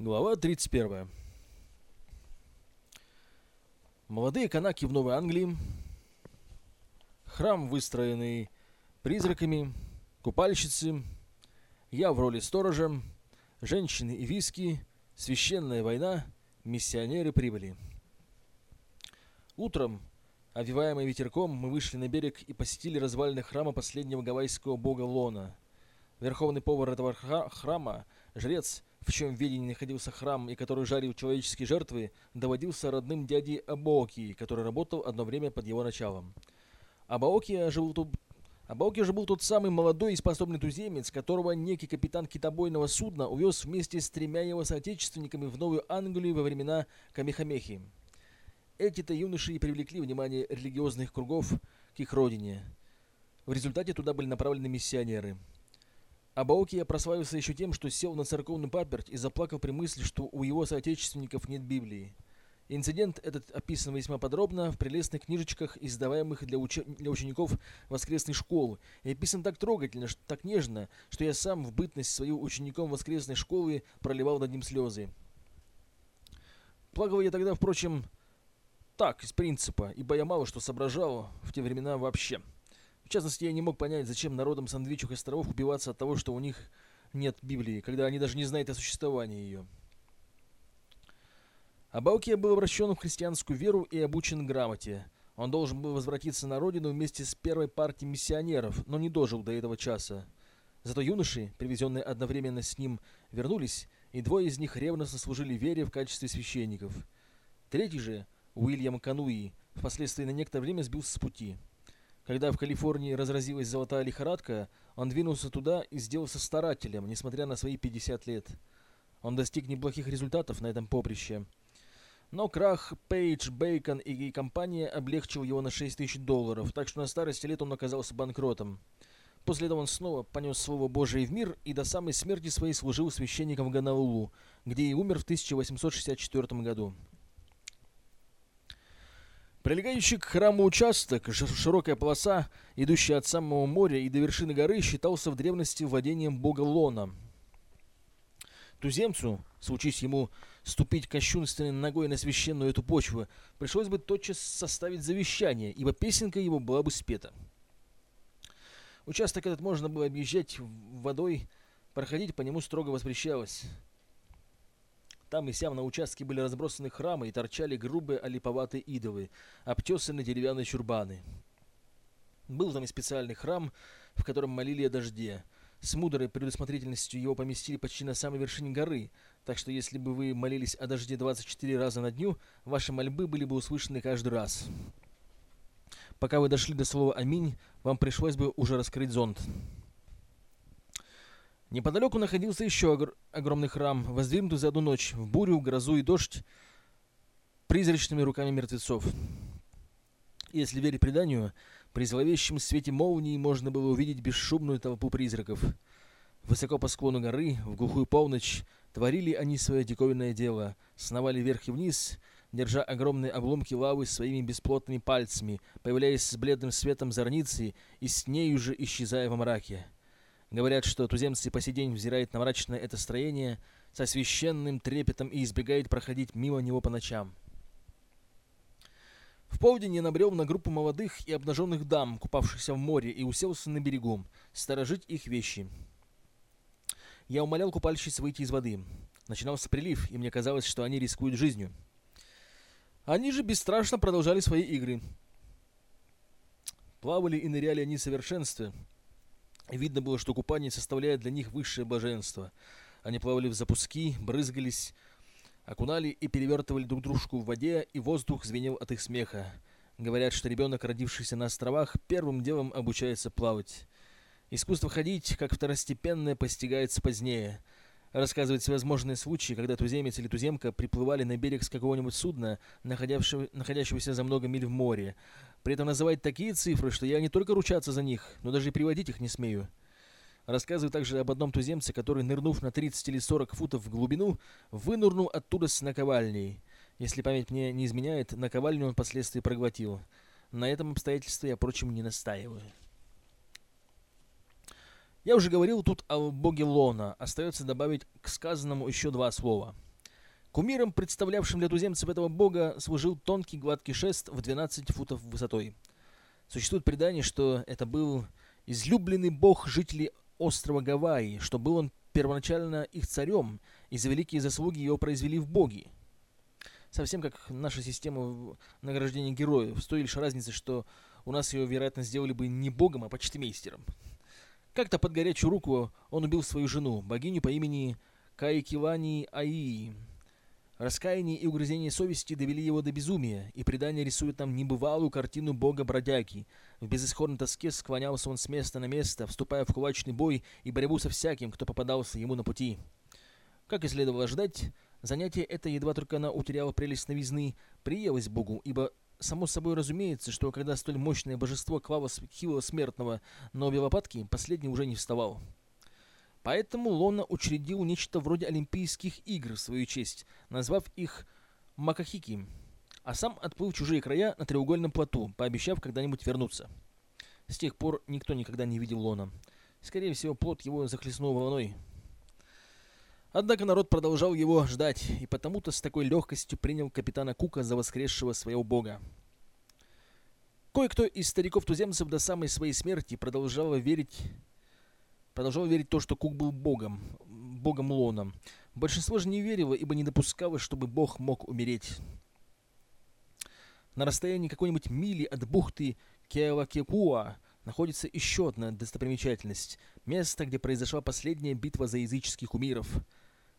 Глава 31. Молодые канаки в Новой Англии. Храм, выстроенный призраками. Купальщицы. Я в роли сторожа. Женщины и виски. Священная война. Миссионеры прибыли. Утром, овиваемые ветерком, мы вышли на берег и посетили развалины храма последнего гавайского бога Лона. Верховный повар этого храма, жрец, в чем ведении находился храм и который жарил человеческие жертвы, доводился родным дядей Абаоки, который работал одно время под его началом. Абаоки жил тут Абаоки же был тот самый молодой и способный туземец, которого некий капитан китобойного судна увез вместе с тремя его соотечественниками в Новую Англию во времена Камехамехи. Эти-то юноши и привлекли внимание религиозных кругов к их родине. В результате туда были направлены миссионеры – а Баокия прославился еще тем, что сел на церковную паперть и заплакал при мысли, что у его соотечественников нет Библии. Инцидент этот описан весьма подробно в прелестных книжечках, издаваемых для, уч... для учеников воскресной школы, и описан так трогательно, так нежно, что я сам в бытность свою учеником воскресной школы проливал над ним слезы. Плакал я тогда, впрочем, так, из принципа, ибо я мало что соображал в те времена вообще. В частности, я не мог понять, зачем народам Сандвичевых островов убиваться от того, что у них нет Библии, когда они даже не знают о существовании ее. Абаукия был обращен в христианскую веру и обучен грамоте. Он должен был возвратиться на родину вместе с первой партией миссионеров, но не дожил до этого часа. Зато юноши, привезенные одновременно с ним, вернулись, и двое из них ревностно служили вере в качестве священников. Третий же, Уильям Кануи, впоследствии на некоторое время сбился с пути. Когда в Калифорнии разразилась золотая лихорадка, он двинулся туда и сделался старателем, несмотря на свои 50 лет. Он достиг неплохих результатов на этом поприще. Но крах Пейдж, Бейкон и компания облегчил его на 6 тысяч долларов, так что на старости лет он оказался банкротом. После этого он снова понес Слово Божие в мир и до самой смерти своей служил священником в Ганаулу, где и умер в 1864 году. Прилегающий к храму участок, широкая полоса, идущая от самого моря и до вершины горы, считался в древности владением бога Лона. Туземцу, случись ему ступить кощунственной ногой на священную эту почву, пришлось бы тотчас составить завещание, ибо песенка его была бы спета. Участок этот можно было объезжать водой, проходить по нему строго воспрещалось. Там и сям на участке были разбросаны храмы и торчали грубые олиповатые идолы, обтесанные деревянные чурбаны. Был там и специальный храм, в котором молили о дожде. С мудрой предусмотрительностью его поместили почти на самой вершине горы, так что если бы вы молились о дожде 24 раза на дню, ваши мольбы были бы услышаны каждый раз. Пока вы дошли до слова «Аминь», вам пришлось бы уже раскрыть зонт. Неподалеку находился еще огр огромный храм, воздвигнутый за одну ночь, в бурю, грозу и дождь, призрачными руками мертвецов. Если верить преданию, при зловещем свете молнии можно было увидеть бесшумную толпу призраков. Высоко по склону горы, в глухую полночь, творили они свое диковинное дело, сновали вверх и вниз, держа огромные обломки лавы своими бесплотными пальцами, появляясь с бледным светом зорницы и с нею же исчезая во мраке. Говорят, что туземцы по сей день взирают на мрачное это строение со священным трепетом и избегают проходить мимо него по ночам. В полдень я набрел на группу молодых и обнаженных дам, купавшихся в море, и уселся на берегу, сторожить их вещи. Я умолял купальщиц выйти из воды. Начинался прилив, и мне казалось, что они рискуют жизнью. Они же бесстрашно продолжали свои игры. Плавали и ныряли они в совершенстве, Видно было, что купание составляет для них высшее блаженство. Они плавали в запуски, брызгались, окунали и перевертывали друг дружку в воде, и воздух звенел от их смеха. Говорят, что ребенок, родившийся на островах, первым делом обучается плавать. Искусство ходить, как второстепенное, постигается позднее. Рассказывать всевозможные случаи, когда туземец или туземка приплывали на берег с какого-нибудь судна, находящегося за много миль в море. При этом называть такие цифры, что я не только ручаться за них, но даже и приводить их не смею. Рассказываю также об одном туземце, который, нырнув на 30 или 40 футов в глубину, вынырнул оттуда с наковальней. Если память мне не изменяет, наковальню он впоследствии проглотил. На этом обстоятельстве я, впрочем, не настаиваю. Я уже говорил тут о боге Лона. Остается добавить к сказанному еще два слова. Кумиром, представлявшим для туземцев этого бога, служил тонкий гладкий шест в 12 футов высотой. Существует предание, что это был излюбленный бог жителей острова Гавайи, что был он первоначально их царем, и за великие заслуги его произвели в боги. Совсем как наша система награждения героев, с той лишь разницей, что у нас ее, вероятно, сделали бы не богом, а почтмейстером. Как-то под горячую руку он убил свою жену, богиню по имени Каикивани Аии. Раскаяние и угрызение совести довели его до безумия, и предание рисует нам небывалую картину бога-бродяги. В безысходной тоске склонялся он с места на место, вступая в кулачный бой и борьбу со всяким, кто попадался ему на пути. Как и следовало ожидать, занятие это, едва только она утеряла прелесть новизны, приелось богу, ибо само собой разумеется, что когда столь мощное божество клало хилого смертного на обе лопатки, последний уже не вставал. Поэтому Лона учредил нечто вроде Олимпийских игр в свою честь, назвав их Макахики, а сам отплыл в чужие края на треугольном плоту, пообещав когда-нибудь вернуться. С тех пор никто никогда не видел Лона. Скорее всего, плот его захлестнул волной. Однако народ продолжал его ждать, и потому-то с такой легкостью принял капитана Кука за воскресшего своего бога. Кое-кто из стариков-туземцев до самой своей смерти продолжал верить продолжал верить в то, что Кук был богом, богом Лоном. Большинство же не верило, ибо не допускало, чтобы бог мог умереть. На расстоянии какой-нибудь мили от бухты Кеалакекуа находится еще одна достопримечательность – место, где произошла последняя битва за языческих кумиров.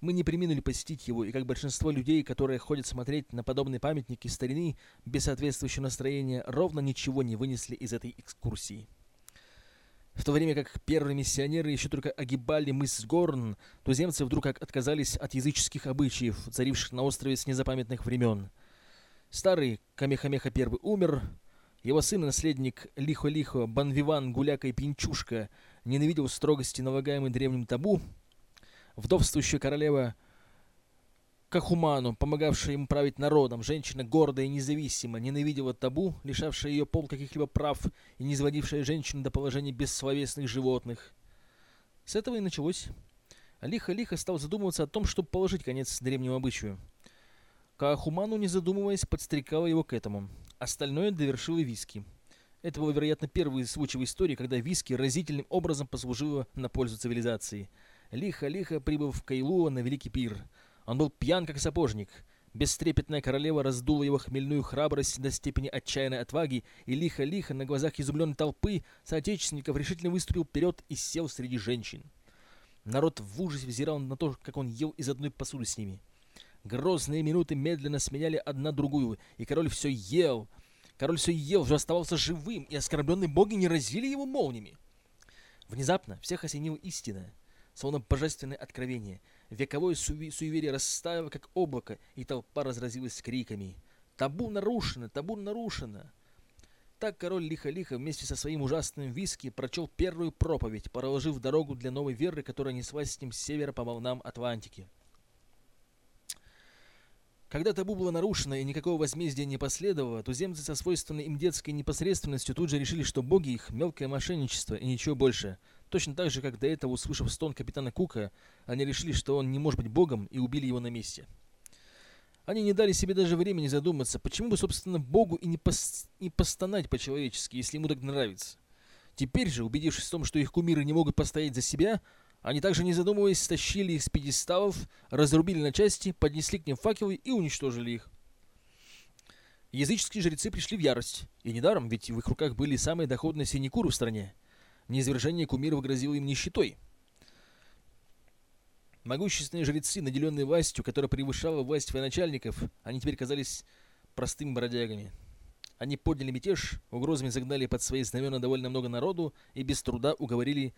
Мы не приминули посетить его, и как большинство людей, которые ходят смотреть на подобные памятники старины без соответствующего настроения, ровно ничего не вынесли из этой экскурсии. В то время как первые миссионеры еще только огибали мыс Горн, туземцы вдруг отказались от языческих обычаев, царивших на острове с незапамятных времен. Старый Камехамеха I умер, его сын и наследник Лихо-Лихо, Банвиван, Гуляка и Пинчушка ненавидел строгости, налагаемой древним табу. Вдовствующая королева Кахуману, помогавшая ему править народом, женщина гордая и независима, ненавидела табу, лишавшая ее пол каких-либо прав и не изводившая женщину до положения бессловесных животных. С этого и началось. Лихо-лихо стал задумываться о том, чтобы положить конец древнему обычаю. Кахуману, не задумываясь, подстрекала его к этому. Остальное довершило виски. Это был, вероятно, первый случай в истории, когда виски разительным образом послужило на пользу цивилизации. Лихо-лихо прибыв в Кайлуа на Великий пир – он был пьян, как сапожник. Бестрепетная королева раздула его хмельную храбрость до степени отчаянной отваги, и лихо-лихо на глазах изумленной толпы соотечественников решительно выступил вперед и сел среди женщин. Народ в ужасе взирал на то, как он ел из одной посуды с ними. Грозные минуты медленно сменяли одна другую, и король все ел. Король все ел, уже оставался живым, и оскорбленные боги не разили его молниями. Внезапно всех осенила истина, словно божественное откровение — Вековое суви суеверие растаяло, как облако, и толпа разразилась криками. «Табу нарушено! Табу нарушено!» Так король лихо-лихо вместе со своим ужасным виски прочел первую проповедь, проложив дорогу для новой веры, которая неслась с ним с севера по волнам Атлантики. Когда табу было нарушено и никакого возмездия не последовало, туземцы со свойственной им детской непосредственностью тут же решили, что боги их – мелкое мошенничество и ничего больше – Точно так же, как до этого, услышав стон капитана Кука, они решили, что он не может быть богом, и убили его на месте. Они не дали себе даже времени задуматься, почему бы, собственно, богу и не, пос... не постонать по-человечески, если ему так нравится. Теперь же, убедившись в том, что их кумиры не могут постоять за себя, они также, не задумываясь, стащили их с пьедесталов, разрубили на части, поднесли к ним факелы и уничтожили их. Языческие жрецы пришли в ярость. И недаром, ведь в их руках были самые доходные синекуры в стране. Низвержение кумиров грозило им нищетой. Могущественные жрецы, наделенные властью, которая превышала власть военачальников, они теперь казались простыми бродягами. Они подняли мятеж, угрозами загнали под свои знамена довольно много народу и без труда уговорили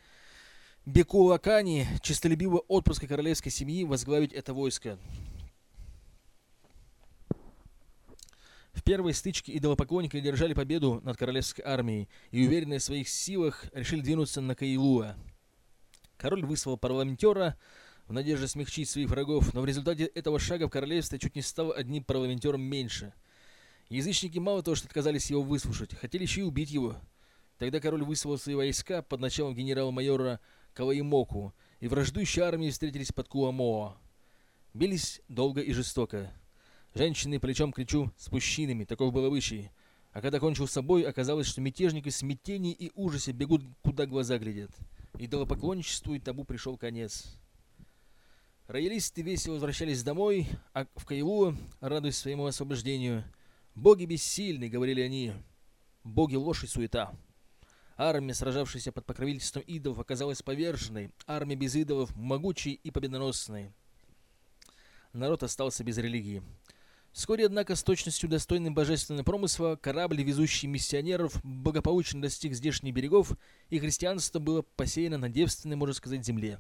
Бекулакани, честолюбивого отпрыска королевской семьи, возглавить это войско. В первой стычке идолопоклонники держали победу над королевской армией и, уверенные в своих силах, решили двинуться на Каилуа. Король выслал парламентера в надежде смягчить своих врагов, но в результате этого шага в королевстве чуть не стало одним парламентером меньше. Язычники мало того, что отказались его выслушать, хотели еще и убить его. Тогда король выслал свои войска под началом генерала-майора Каваимоку, и враждующие армии встретились под Куамоа. Бились долго и жестоко. Женщины плечом к плечу с мужчинами, таков был обычай. А когда кончил собой, оказалось, что мятежники в смятении и ужасе бегут, куда глаза глядят. Идолопоклонничеству и табу пришел конец. Роялисты весело возвращались домой, а в Каилу, радуясь своему освобождению, «Боги бессильны», — говорили они, — «боги ложь и суета». Армия, сражавшаяся под покровительством идолов, оказалась поверженной, армия без идолов — могучей и победоносной. Народ остался без религии. Вскоре, однако, с точностью достойной божественного промысла, корабль, везущий миссионеров, благополучно достиг здешних берегов, и христианство было посеяно на девственной, можно сказать, земле.